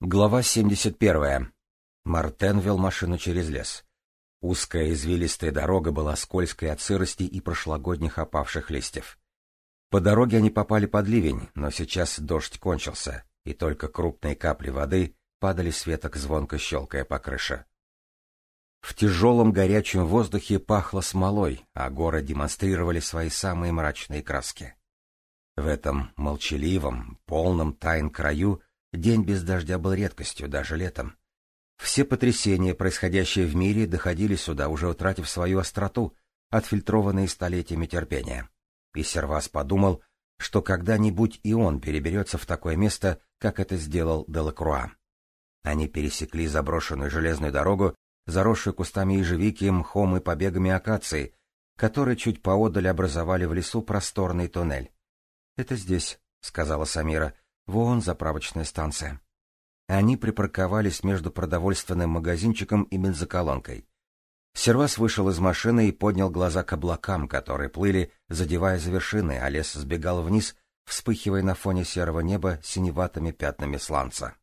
Глава 71. Мартен вел машину через лес. Узкая извилистая дорога была скользкой от сырости и прошлогодних опавших листьев. По дороге они попали под ливень, но сейчас дождь кончился, и только крупные капли воды падали с веток, звонко щелкая по крыше. В тяжелом горячем воздухе пахло смолой, а горы демонстрировали свои самые мрачные краски. В этом молчаливом, полном тайн краю День без дождя был редкостью, даже летом. Все потрясения, происходящие в мире, доходили сюда, уже утратив свою остроту, отфильтрованные столетиями терпения. И Сервас подумал, что когда-нибудь и он переберется в такое место, как это сделал Делакруа. Они пересекли заброшенную железную дорогу, заросшую кустами ежевики, мхом и побегами акации, которые чуть поодаль образовали в лесу просторный туннель. — Это здесь, — сказала Самира, — Вон заправочная станция. Они припарковались между продовольственным магазинчиком и бензоколонкой. Сервас вышел из машины и поднял глаза к облакам, которые плыли, задевая за вершины, а лес сбегал вниз, вспыхивая на фоне серого неба синеватыми пятнами сланца.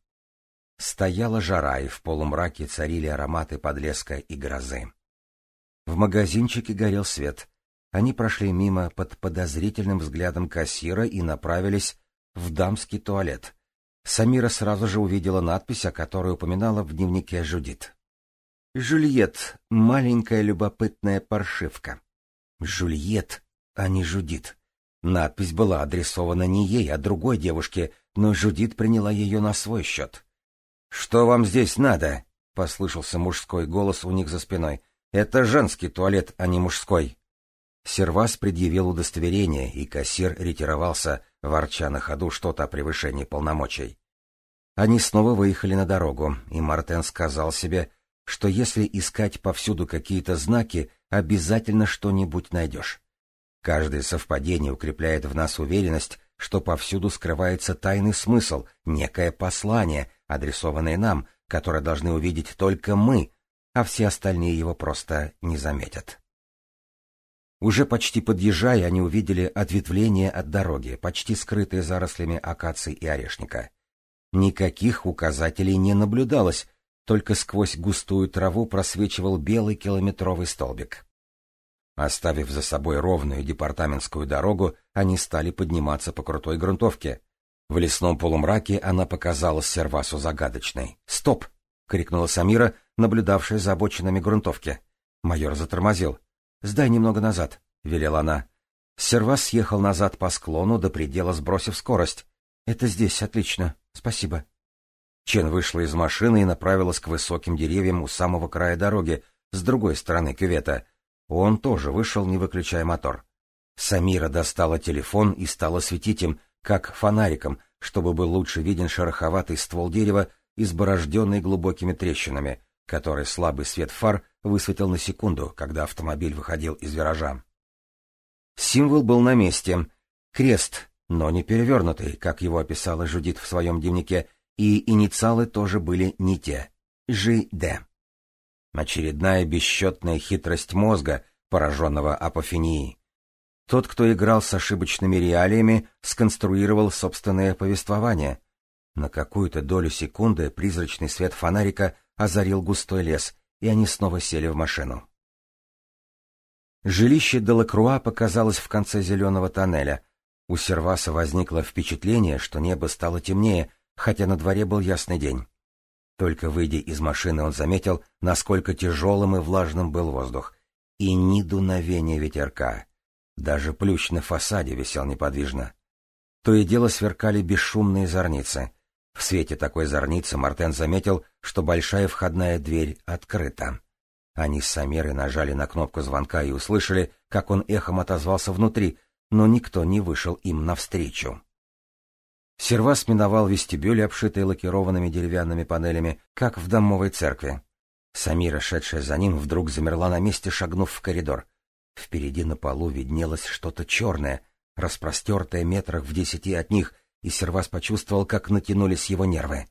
Стояла жара, и в полумраке царили ароматы подлеска и грозы. В магазинчике горел свет. Они прошли мимо под подозрительным взглядом кассира и направились в дамский туалет. Самира сразу же увидела надпись, о которой упоминала в дневнике Жудит. «Жюльет — маленькая любопытная паршивка». «Жюльет, а не Жудит». Надпись была адресована не ей, а другой девушке, но Жудит приняла ее на свой счет. «Что вам здесь надо?» — послышался мужской голос у них за спиной. «Это женский туалет, а не мужской». Сервас предъявил удостоверение, и кассир ретировался, ворча на ходу что-то о превышении полномочий. Они снова выехали на дорогу, и Мартен сказал себе, что если искать повсюду какие-то знаки, обязательно что-нибудь найдешь. Каждое совпадение укрепляет в нас уверенность, что повсюду скрывается тайный смысл, некое послание, адресованное нам, которое должны увидеть только мы, а все остальные его просто не заметят. Уже почти подъезжая, они увидели ответвление от дороги, почти скрытое зарослями акаций и орешника. Никаких указателей не наблюдалось, только сквозь густую траву просвечивал белый километровый столбик. Оставив за собой ровную департаментскую дорогу, они стали подниматься по крутой грунтовке. В лесном полумраке она показалась Сервасу загадочной. «Стоп!» — крикнула Самира, наблюдавшая за обочинами грунтовки. Майор затормозил. «Сдай немного назад», — велела она. Сервас съехал назад по склону, до предела сбросив скорость. «Это здесь, отлично. Спасибо». Чен вышла из машины и направилась к высоким деревьям у самого края дороги, с другой стороны кювета. Он тоже вышел, не выключая мотор. Самира достала телефон и стала светить им, как фонариком, чтобы был лучше виден шероховатый ствол дерева, изборожденный глубокими трещинами, который слабый свет фар высветил на секунду, когда автомобиль выходил из виража. Символ был на месте. Крест, но не перевернутый, как его описала Жудит в своем дневнике, и инициалы тоже были не те. ЖД. Очередная бесчетная хитрость мозга, пораженного апофенией. Тот, кто играл с ошибочными реалиями, сконструировал собственное повествование. На какую-то долю секунды призрачный свет фонарика озарил густой лес, и они снова сели в машину. Жилище Делакруа показалось в конце зеленого тоннеля. У Серваса возникло впечатление, что небо стало темнее, хотя на дворе был ясный день. Только выйдя из машины, он заметил, насколько тяжелым и влажным был воздух. И ни дуновения ветерка. Даже плющ на фасаде висел неподвижно. То и дело сверкали бесшумные зорницы. В свете такой зорницы Мартен заметил, что большая входная дверь открыта. Они с Самерой нажали на кнопку звонка и услышали, как он эхом отозвался внутри, но никто не вышел им навстречу. Сервас миновал вестибюль, обшитый лакированными деревянными панелями, как в домовой церкви. Самира, шедшая за ним, вдруг замерла на месте, шагнув в коридор. Впереди на полу виднелось что-то черное, распростертое метрах в десяти от них — и Сервас почувствовал, как натянулись его нервы.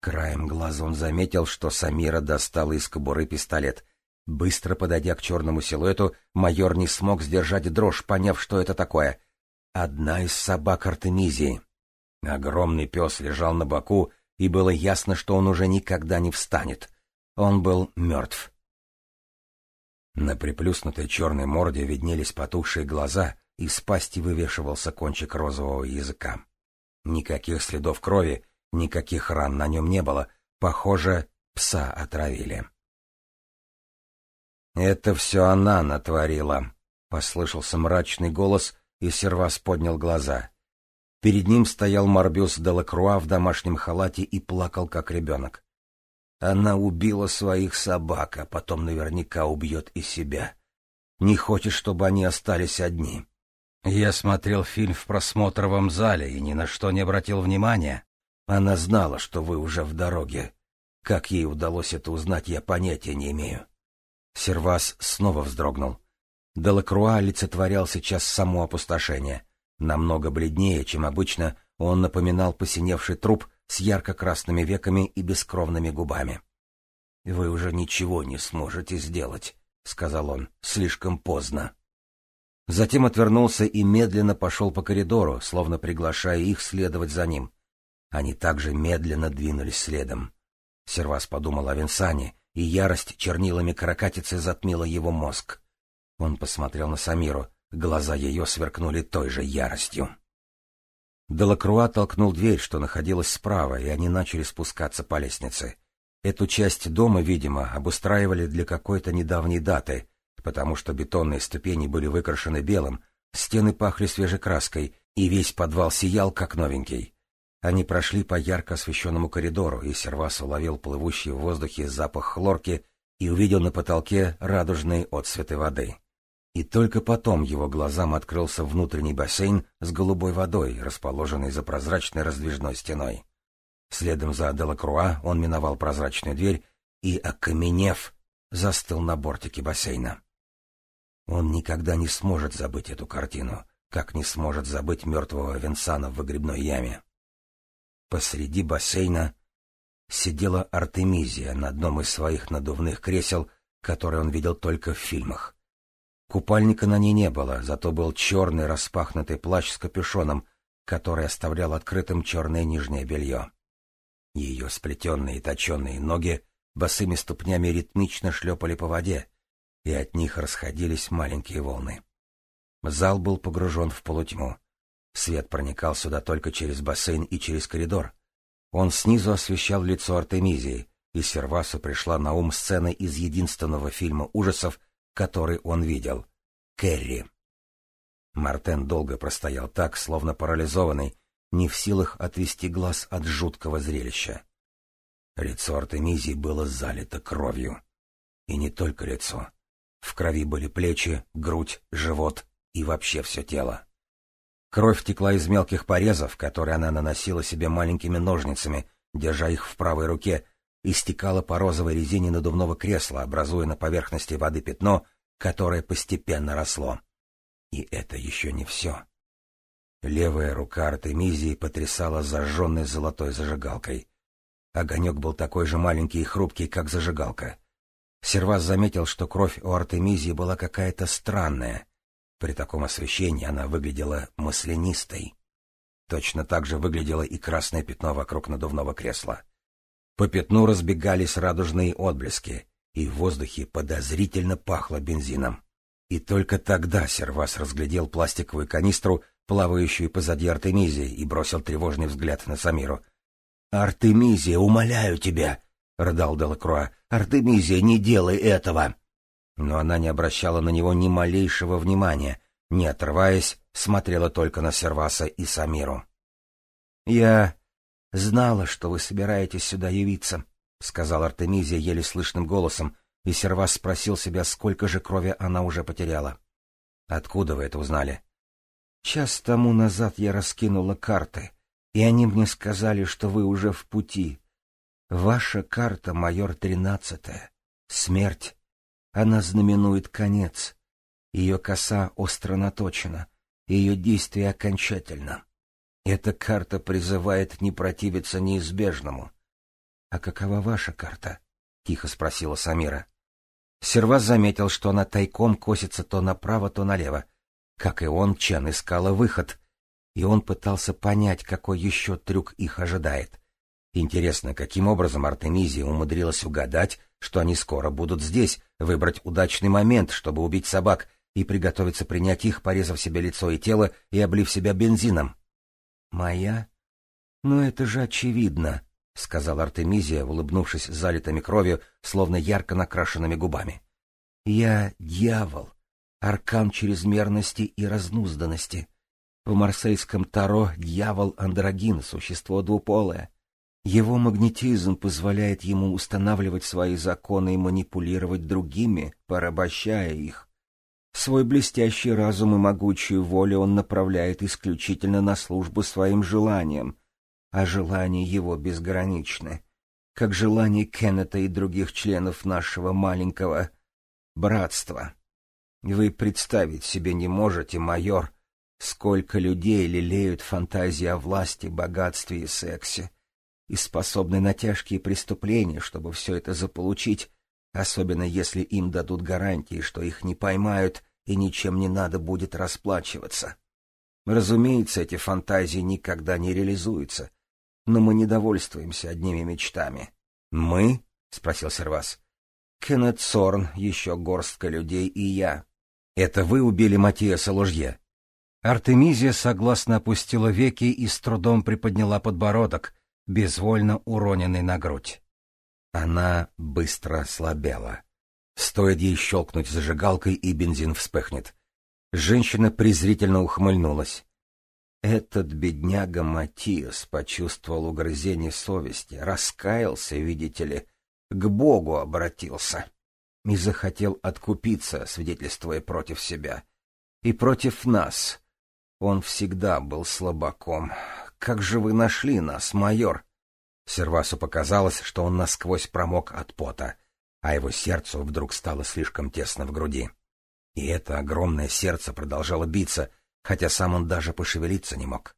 Краем глаза он заметил, что Самира достала из кобуры пистолет. Быстро подойдя к черному силуэту, майор не смог сдержать дрожь, поняв, что это такое. Одна из собак Артемизии. Огромный пес лежал на боку и было ясно, что он уже никогда не встанет. Он был мертв. На приплюснутой черной морде виднелись потухшие глаза, и с пасти вывешивался кончик розового языка. Никаких следов крови, никаких ран на нем не было. Похоже, пса отравили. «Это все она натворила», — послышался мрачный голос, и Сервас поднял глаза. Перед ним стоял Морбюс Делакруа в домашнем халате и плакал, как ребенок. Она убила своих собак, а потом наверняка убьет и себя. Не хочет, чтобы они остались одни. Я смотрел фильм в просмотровом зале и ни на что не обратил внимания. Она знала, что вы уже в дороге. Как ей удалось это узнать, я понятия не имею. Сервас снова вздрогнул. Делакруа олицетворял сейчас само опустошение. Намного бледнее, чем обычно, он напоминал посиневший труп с ярко-красными веками и бескровными губами. — Вы уже ничего не сможете сделать, — сказал он, — слишком поздно. Затем отвернулся и медленно пошел по коридору, словно приглашая их следовать за ним. Они также медленно двинулись следом. Сервас подумал о Винсане, и ярость чернилами каракатицы затмила его мозг. Он посмотрел на Самиру, глаза ее сверкнули той же яростью. Делакруа толкнул дверь, что находилась справа, и они начали спускаться по лестнице. Эту часть дома, видимо, обустраивали для какой-то недавней даты, потому что бетонные ступени были выкрашены белым, стены пахли свежей краской, и весь подвал сиял, как новенький. Они прошли по ярко освещенному коридору, и Сервас уловил плывущий в воздухе запах хлорки и увидел на потолке радужные отсветы воды. И только потом его глазам открылся внутренний бассейн с голубой водой, расположенный за прозрачной раздвижной стеной. Следом за Делакруа он миновал прозрачную дверь и, окаменев, застыл на бортике бассейна. Он никогда не сможет забыть эту картину, как не сможет забыть мертвого Венсана в выгребной яме. Посреди бассейна сидела Артемизия на одном из своих надувных кресел, которые он видел только в фильмах. Купальника на ней не было, зато был черный распахнутый плащ с капюшоном, который оставлял открытым черное нижнее белье. Ее сплетенные и точенные ноги босыми ступнями ритмично шлепали по воде, и от них расходились маленькие волны. Зал был погружен в полутьму. Свет проникал сюда только через бассейн и через коридор. Он снизу освещал лицо Артемизии, и Сервасу пришла на ум сцена из единственного фильма ужасов, который он видел — «Кэрри». Мартен долго простоял так, словно парализованный, не в силах отвести глаз от жуткого зрелища. Лицо Артемизии было залито кровью. И не только лицо. В крови были плечи, грудь, живот и вообще все тело. Кровь текла из мелких порезов, которые она наносила себе маленькими ножницами, держа их в правой руке, и стекала по розовой резине надувного кресла, образуя на поверхности воды пятно, которое постепенно росло. И это еще не все. Левая рука Артемизии потрясала зажженной золотой зажигалкой. Огонек был такой же маленький и хрупкий, как зажигалка. Сервас заметил, что кровь у Артемизии была какая-то странная — при таком освещении она выглядела маслянистой. Точно так же выглядело и красное пятно вокруг надувного кресла. По пятну разбегались радужные отблески, и в воздухе подозрительно пахло бензином. И только тогда Сервас разглядел пластиковую канистру, плавающую позади Артемизии, и бросил тревожный взгляд на Самиру. — Артемизия, умоляю тебя! — рыдал Делакруа. — Артемизия, не делай этого! но она не обращала на него ни малейшего внимания, не отрываясь, смотрела только на Серваса и Самиру. — Я знала, что вы собираетесь сюда явиться, — сказал Артемизия еле слышным голосом, и Сервас спросил себя, сколько же крови она уже потеряла. — Откуда вы это узнали? — Час тому назад я раскинула карты, и они мне сказали, что вы уже в пути. Ваша карта, майор тринадцатая. Смерть она знаменует конец. Ее коса остро наточена, ее действие окончательно. Эта карта призывает не противиться неизбежному. — А какова ваша карта? — тихо спросила Самира. Сервас заметил, что она тайком косится то направо, то налево. Как и он, Чен искала выход, и он пытался понять, какой еще трюк их ожидает. Интересно, каким образом Артемизия умудрилась угадать, что они скоро будут здесь, выбрать удачный момент, чтобы убить собак, и приготовиться принять их, порезав себе лицо и тело и облив себя бензином. «Моя? Ну это же очевидно», — сказал Артемизия, улыбнувшись залитыми кровью, словно ярко накрашенными губами. «Я дьявол, аркан чрезмерности и разнузданности. В марсельском Таро дьявол андрогин, существо двуполое. Его магнетизм позволяет ему устанавливать свои законы и манипулировать другими, порабощая их. Свой блестящий разум и могучую волю он направляет исключительно на службу своим желаниям, а желания его безграничны, как желания Кеннета и других членов нашего маленького братства. Вы представить себе не можете, майор, сколько людей лелеют фантазии о власти, богатстве и сексе, и способны на тяжкие преступления, чтобы все это заполучить, особенно если им дадут гарантии, что их не поймают и ничем не надо будет расплачиваться. Разумеется, эти фантазии никогда не реализуются, но мы не довольствуемся одними мечтами. — Мы? — спросил Сервас. — Кеннет Сорн, еще горстка людей и я. — Это вы убили Матиаса Ложье? Артемизия согласно опустила веки и с трудом приподняла подбородок, безвольно уроненный на грудь. Она быстро слабела. Стоит ей щелкнуть зажигалкой, и бензин вспыхнет. Женщина презрительно ухмыльнулась. Этот бедняга Матиас почувствовал угрызение совести, раскаялся, видите ли, к Богу обратился и захотел откупиться, свидетельствуя против себя. И против нас. Он всегда был слабаком. Как же вы нашли нас, майор? Сервасу показалось, что он насквозь промок от пота, а его сердцу вдруг стало слишком тесно в груди. И это огромное сердце продолжало биться, хотя сам он даже пошевелиться не мог.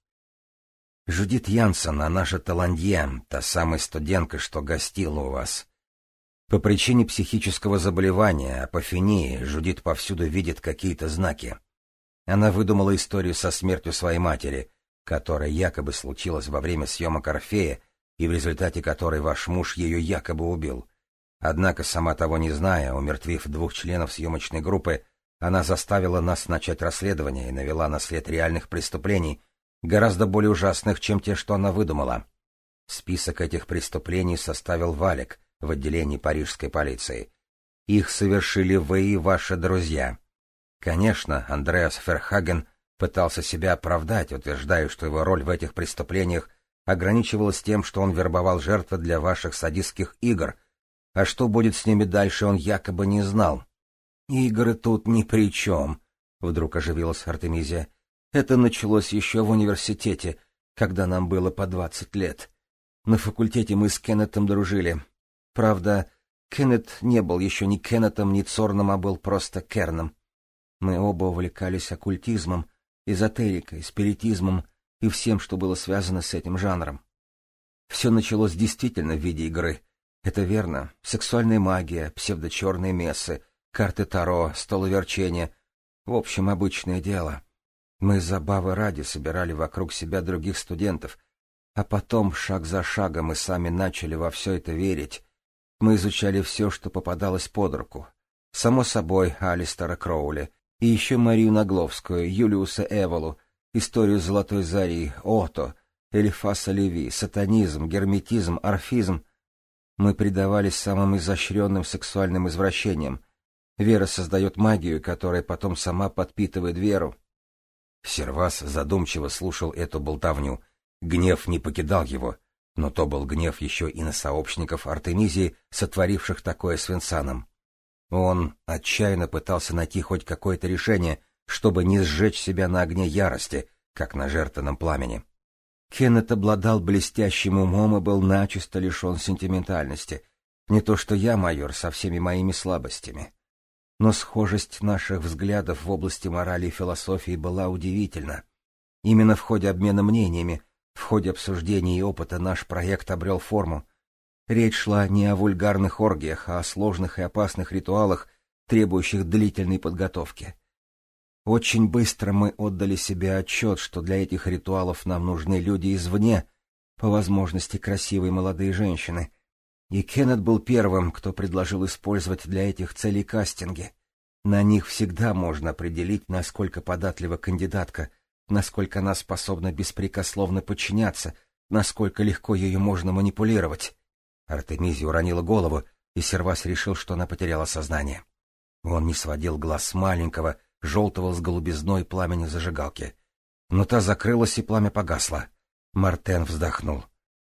Жудит Янсен, а наша Таландье, та самая студентка, что гостила у вас. По причине психического заболевания, апофении, Жудит повсюду видит какие-то знаки. Она выдумала историю со смертью своей матери, которая якобы случилась во время съемок Орфея, и в результате которой ваш муж ее якобы убил. Однако, сама того не зная, умертвив двух членов съемочной группы, она заставила нас начать расследование и навела на след реальных преступлений, гораздо более ужасных, чем те, что она выдумала. Список этих преступлений составил Валик в отделении парижской полиции. Их совершили вы и ваши друзья. Конечно, Андреас Ферхаген пытался себя оправдать, утверждая, что его роль в этих преступлениях ограничивалась тем, что он вербовал жертвы для ваших садистских игр, а что будет с ними дальше, он якобы не знал. «Игры тут ни при чем», — вдруг оживилась Артемизия. «Это началось еще в университете, когда нам было по двадцать лет. На факультете мы с Кеннетом дружили. Правда, Кеннет не был еще ни Кеннетом, ни Цорном, а был просто Керном. Мы оба увлекались оккультизмом, эзотерикой, спиритизмом и всем, что было связано с этим жанром. Все началось действительно в виде игры. Это верно. Сексуальная магия, псевдочерные мессы, карты Таро, столоверчение. В общем, обычное дело. Мы забавы ради собирали вокруг себя других студентов, а потом, шаг за шагом, мы сами начали во все это верить. Мы изучали все, что попадалось под руку. Само собой, Алистера Кроули, и еще Марию Нагловскую, Юлиуса Эволу, историю Золотой Зари, Ото, Элифаса Леви, сатанизм, герметизм, орфизм. Мы предавались самым изощренным сексуальным извращениям. Вера создает магию, которая потом сама подпитывает веру. Сервас задумчиво слушал эту болтовню. Гнев не покидал его, но то был гнев еще и на сообщников Артемизии, сотворивших такое с Винсаном. Он отчаянно пытался найти хоть какое-то решение, чтобы не сжечь себя на огне ярости, как на жертвенном пламени. Кеннет обладал блестящим умом и был начисто лишен сентиментальности. Не то что я, майор, со всеми моими слабостями. Но схожесть наших взглядов в области морали и философии была удивительна. Именно в ходе обмена мнениями, в ходе обсуждения и опыта наш проект обрел форму, Речь шла не о вульгарных оргиях, а о сложных и опасных ритуалах, требующих длительной подготовки. Очень быстро мы отдали себе отчет, что для этих ритуалов нам нужны люди извне, по возможности красивые молодые женщины. И Кеннет был первым, кто предложил использовать для этих целей кастинги. На них всегда можно определить, насколько податлива кандидатка, насколько она способна беспрекословно подчиняться, насколько легко ее можно манипулировать. Артемизия уронила голову, и Сервас решил, что она потеряла сознание. Он не сводил глаз с маленького, желтого с голубизной пламени зажигалки. Но та закрылась, и пламя погасло. Мартен вздохнул.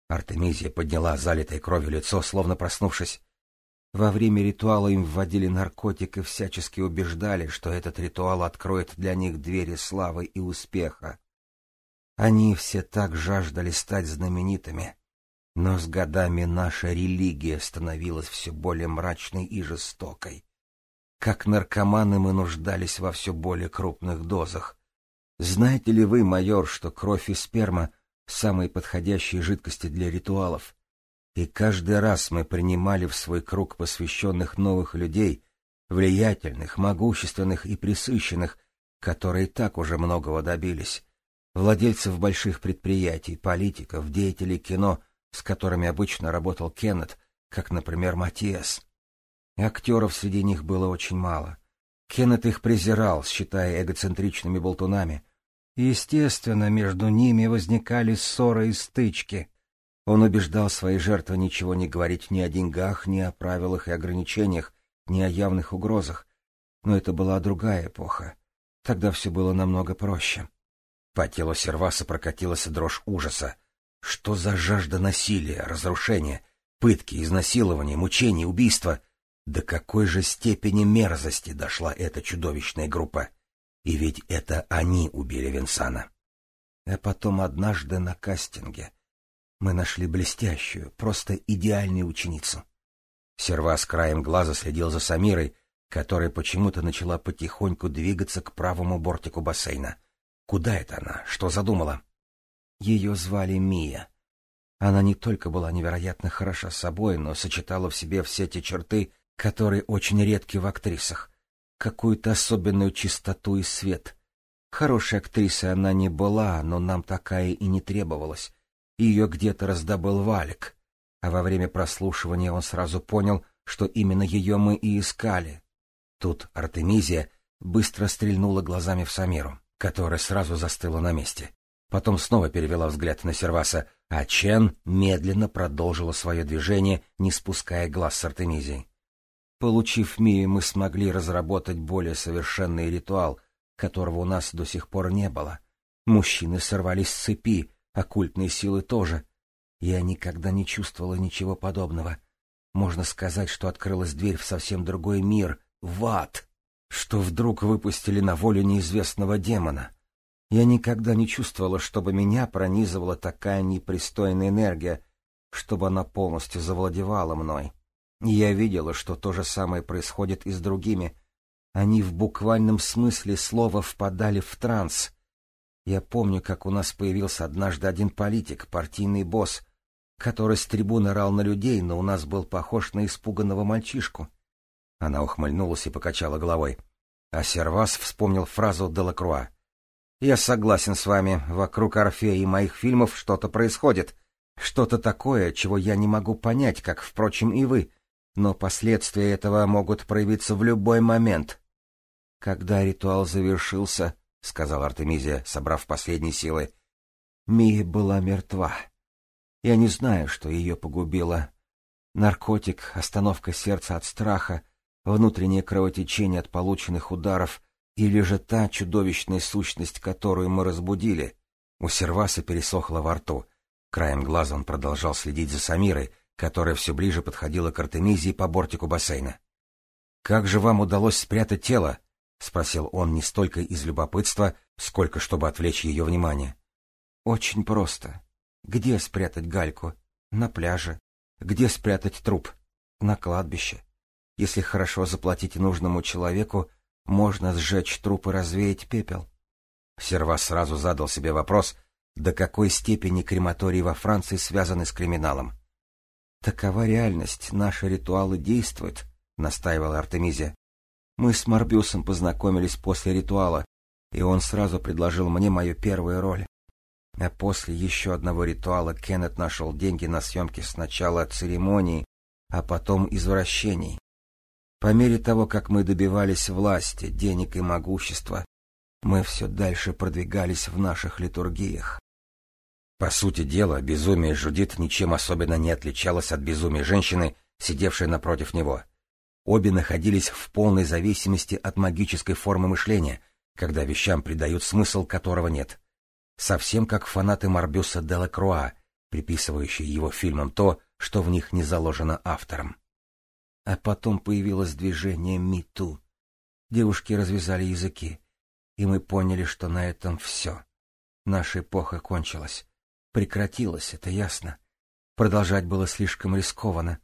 Артемизия подняла залитое кровью лицо, словно проснувшись. Во время ритуала им вводили наркотик и всячески убеждали, что этот ритуал откроет для них двери славы и успеха. Они все так жаждали стать знаменитыми. Но с годами наша религия становилась все более мрачной и жестокой. Как наркоманы мы нуждались во все более крупных дозах. Знаете ли вы, майор, что кровь и сперма — самые подходящие жидкости для ритуалов? И каждый раз мы принимали в свой круг посвященных новых людей, влиятельных, могущественных и присыщенных, которые так уже многого добились, владельцев больших предприятий, политиков, деятелей кино, с которыми обычно работал Кеннет, как, например, Матиас. Актеров среди них было очень мало. Кеннет их презирал, считая эгоцентричными болтунами. естественно, между ними возникали ссоры и стычки. Он убеждал свои жертвы ничего не говорить ни о деньгах, ни о правилах и ограничениях, ни о явных угрозах. Но это была другая эпоха. Тогда все было намного проще. По телу Серваса прокатилась дрожь ужаса. Что за жажда насилия, разрушения, пытки, изнасилования, мучений, убийства? До какой же степени мерзости дошла эта чудовищная группа? И ведь это они убили Винсана. А потом однажды на кастинге мы нашли блестящую, просто идеальную ученицу. Сервас краем глаза следил за Самирой, которая почему-то начала потихоньку двигаться к правому бортику бассейна. Куда это она? Что задумала? Ее звали Мия. Она не только была невероятно хороша собой, но сочетала в себе все те черты, которые очень редки в актрисах. Какую-то особенную чистоту и свет. Хорошей актрисой она не была, но нам такая и не требовалась. Ее где-то раздобыл Валик. А во время прослушивания он сразу понял, что именно ее мы и искали. Тут Артемизия быстро стрельнула глазами в Самиру, которая сразу застыла на месте. Потом снова перевела взгляд на Серваса, а Чен медленно продолжила свое движение, не спуская глаз с Артемизией. Получив Мию, мы смогли разработать более совершенный ритуал, которого у нас до сих пор не было. Мужчины сорвались с цепи, оккультные силы тоже. Я никогда не чувствовала ничего подобного. Можно сказать, что открылась дверь в совсем другой мир, в ад, что вдруг выпустили на волю неизвестного демона. Я никогда не чувствовала, чтобы меня пронизывала такая непристойная энергия, чтобы она полностью завладевала мной. Я видела, что то же самое происходит и с другими. Они в буквальном смысле слова впадали в транс. Я помню, как у нас появился однажды один политик, партийный босс, который с трибуны рал на людей, но у нас был похож на испуганного мальчишку. Она ухмыльнулась и покачала головой. А Сервас вспомнил фразу Делакруа. «Я согласен с вами, вокруг Орфея и моих фильмов что-то происходит. Что-то такое, чего я не могу понять, как, впрочем, и вы но последствия этого могут проявиться в любой момент. — Когда ритуал завершился, — сказал Артемизия, собрав последние силы, — Мия была мертва. Я не знаю, что ее погубило. Наркотик, остановка сердца от страха, внутреннее кровотечение от полученных ударов или же та чудовищная сущность, которую мы разбудили. У Серваса пересохло во рту. Краем глаза он продолжал следить за Самирой, которая все ближе подходила к Артемизии по бортику бассейна. «Как же вам удалось спрятать тело?» — спросил он не столько из любопытства, сколько чтобы отвлечь ее внимание. «Очень просто. Где спрятать гальку? На пляже. Где спрятать труп? На кладбище. Если хорошо заплатить нужному человеку, можно сжечь труп и развеять пепел». Сервас сразу задал себе вопрос, до какой степени крематории во Франции связаны с криминалом. Такова реальность, наши ритуалы действуют, — настаивала Артемизия. Мы с Марбюсом познакомились после ритуала, и он сразу предложил мне мою первую роль. А после еще одного ритуала Кеннет нашел деньги на съемки сначала церемонии, а потом извращений. По мере того, как мы добивались власти, денег и могущества, мы все дальше продвигались в наших литургиях. По сути дела, безумие Жудит ничем особенно не отличалось от безумия женщины, сидевшей напротив него. Обе находились в полной зависимости от магической формы мышления, когда вещам придают смысл, которого нет. Совсем как фанаты Марбюса Делакруа, приписывающие его фильмам то, что в них не заложено автором. А потом появилось движение МИТУ. Девушки развязали языки, и мы поняли, что на этом все. Наша эпоха кончилась. Прекратилась, это ясно. Продолжать было слишком рискованно.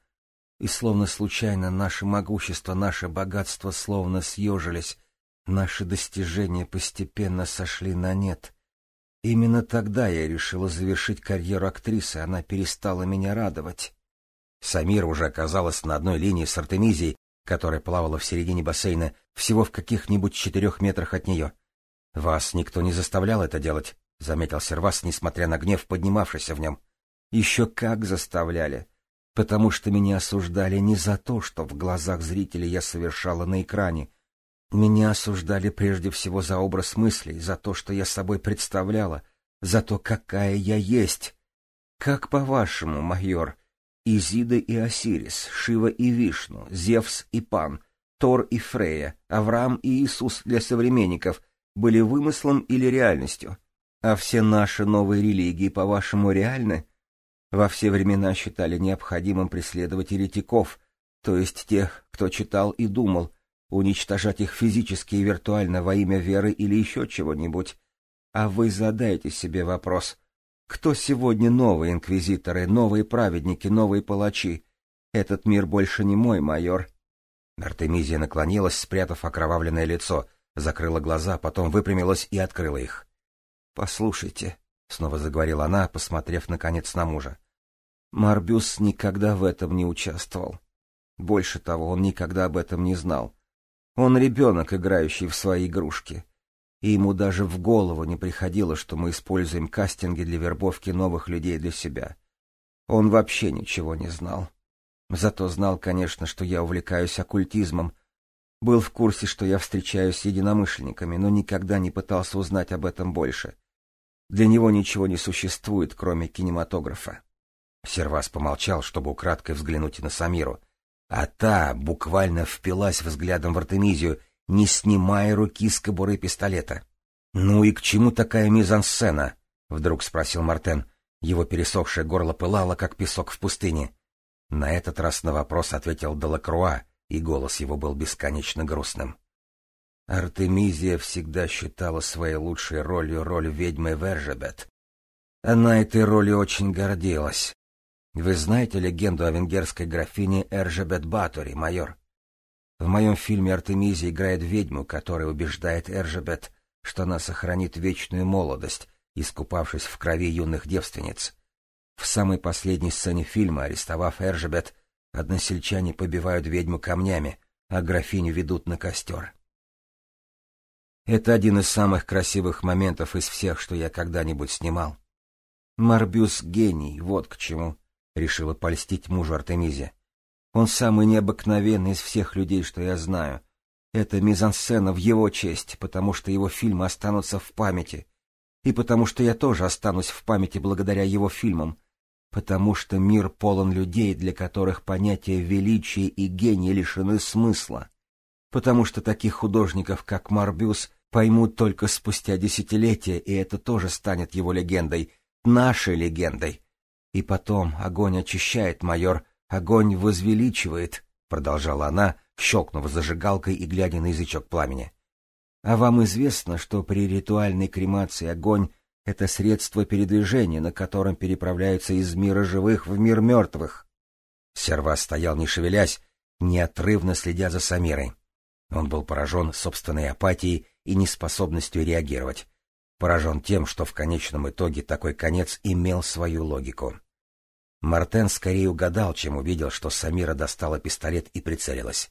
И словно случайно наше могущество, наше богатство словно съежились, наши достижения постепенно сошли на нет. Именно тогда я решила завершить карьеру актрисы, она перестала меня радовать. Самира уже оказалась на одной линии с Артемизией, которая плавала в середине бассейна, всего в каких-нибудь четырех метрах от нее. — Вас никто не заставлял это делать, — заметил Сервас, несмотря на гнев, поднимавшийся в нем. — Еще как заставляли. Потому что меня осуждали не за то, что в глазах зрителей я совершала на экране, меня осуждали прежде всего за образ мыслей, за то, что я собой представляла, за то, какая я есть. Как по-вашему, майор, Изида и Осирис, Шива и Вишну, Зевс и Пан, Тор и Фрея, Авраам и Иисус для современников были вымыслом или реальностью? А все наши новые религии, по-вашему, реальны? Во все времена считали необходимым преследовать еретиков, то есть тех, кто читал и думал, уничтожать их физически и виртуально во имя веры или еще чего-нибудь. А вы задайте себе вопрос, кто сегодня новые инквизиторы, новые праведники, новые палачи? Этот мир больше не мой, майор. Артемизия наклонилась, спрятав окровавленное лицо, закрыла глаза, потом выпрямилась и открыла их. — Послушайте, — снова заговорила она, посмотрев наконец на мужа. Марбюс никогда в этом не участвовал. Больше того, он никогда об этом не знал. Он ребенок, играющий в свои игрушки. И ему даже в голову не приходило, что мы используем кастинги для вербовки новых людей для себя. Он вообще ничего не знал. Зато знал, конечно, что я увлекаюсь оккультизмом. Был в курсе, что я встречаюсь с единомышленниками, но никогда не пытался узнать об этом больше. Для него ничего не существует, кроме кинематографа. Сервас помолчал, чтобы украдкой взглянуть на Самиру — а та буквально впилась взглядом в Артемизию, не снимая руки с кобуры пистолета. — Ну и к чему такая мизансцена? — вдруг спросил Мартен. Его пересохшее горло пылало, как песок в пустыне. На этот раз на вопрос ответил Делакруа, и голос его был бесконечно грустным. Артемизия всегда считала своей лучшей ролью роль ведьмы Вержебет. Она этой ролью очень гордилась. Вы знаете легенду о венгерской графине Эржебет Батори, майор? В моем фильме Артемизия играет ведьму, которая убеждает Эржебет, что она сохранит вечную молодость, искупавшись в крови юных девственниц. В самой последней сцене фильма, арестовав Эржебет, односельчане побивают ведьму камнями, а графиню ведут на костер. Это один из самых красивых моментов из всех, что я когда-нибудь снимал. Марбюс — гений, вот к чему. — решила польстить мужу Артемизе. «Он самый необыкновенный из всех людей, что я знаю. Это мизансцена в его честь, потому что его фильмы останутся в памяти. И потому что я тоже останусь в памяти благодаря его фильмам. Потому что мир полон людей, для которых понятия величия и гения лишены смысла. Потому что таких художников, как Марбюс, поймут только спустя десятилетия, и это тоже станет его легендой, нашей легендой. И потом огонь очищает, майор, огонь возвеличивает, — продолжала она, щелкнув зажигалкой и глядя на язычок пламени. А вам известно, что при ритуальной кремации огонь — это средство передвижения, на котором переправляются из мира живых в мир мертвых? Сервас стоял не шевелясь, неотрывно следя за Самирой. Он был поражен собственной апатией и неспособностью реагировать поражен тем, что в конечном итоге такой конец имел свою логику. Мартен скорее угадал, чем увидел, что Самира достала пистолет и прицелилась.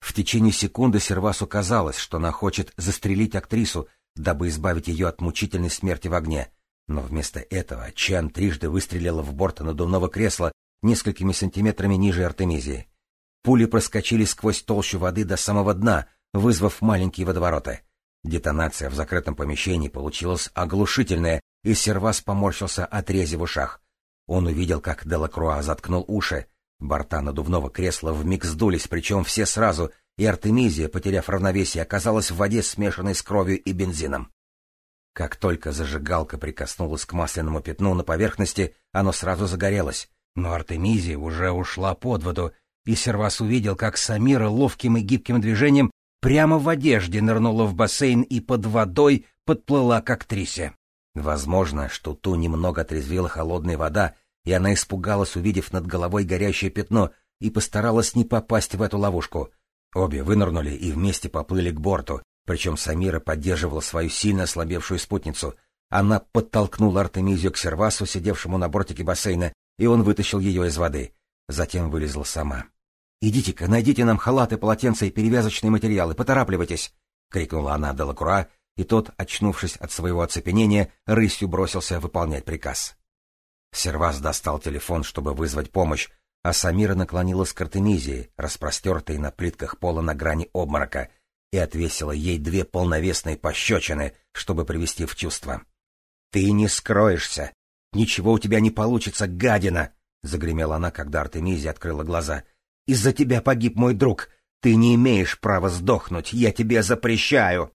В течение секунды Сервасу казалось, что она хочет застрелить актрису, дабы избавить ее от мучительной смерти в огне, Но вместо этого Чан трижды выстрелила в борт надувного кресла несколькими сантиметрами ниже Артемизии. Пули проскочили сквозь толщу воды до самого дна, вызвав маленькие водовороты. Детонация в закрытом помещении получилась оглушительная, и Сервас поморщился от рези в ушах. Он увидел, как Делакруа заткнул уши. Борта надувного кресла вмиг сдулись, причем все сразу, и Артемизия, потеряв равновесие, оказалась в воде, смешанной с кровью и бензином. Как только зажигалка прикоснулась к масляному пятну на поверхности, оно сразу загорелось. Но Артемизия уже ушла под воду, и Сервас увидел, как Самира ловким и гибким движением прямо в одежде нырнула в бассейн и под водой подплыла к актрисе. Возможно, что ту немного отрезвила холодная вода, и она испугалась, увидев над головой горящее пятно, и постаралась не попасть в эту ловушку. Обе вынырнули и вместе поплыли к борту, причем Самира поддерживала свою сильно ослабевшую спутницу. Она подтолкнула Артемизию к сервасу, сидевшему на бортике бассейна, и он вытащил ее из воды. Затем вылезла сама. «Идите-ка, найдите нам халаты, полотенца и перевязочные материалы, поторапливайтесь!» — крикнула она Делакруа, и тот, очнувшись от своего оцепенения, рысью бросился выполнять приказ. Сервас достал телефон, чтобы вызвать помощь, а Самира наклонилась к Артемизии, распростертой на плитках пола на грани обморока, и отвесила ей две полновесные пощечины, чтобы привести в чувство. — Ты не скроешься! Ничего у тебя не получится, гадина! — загремела она, когда Артемизия открыла глаза. — Из-за тебя погиб мой друг! Ты не имеешь права сдохнуть! Я тебе запрещаю!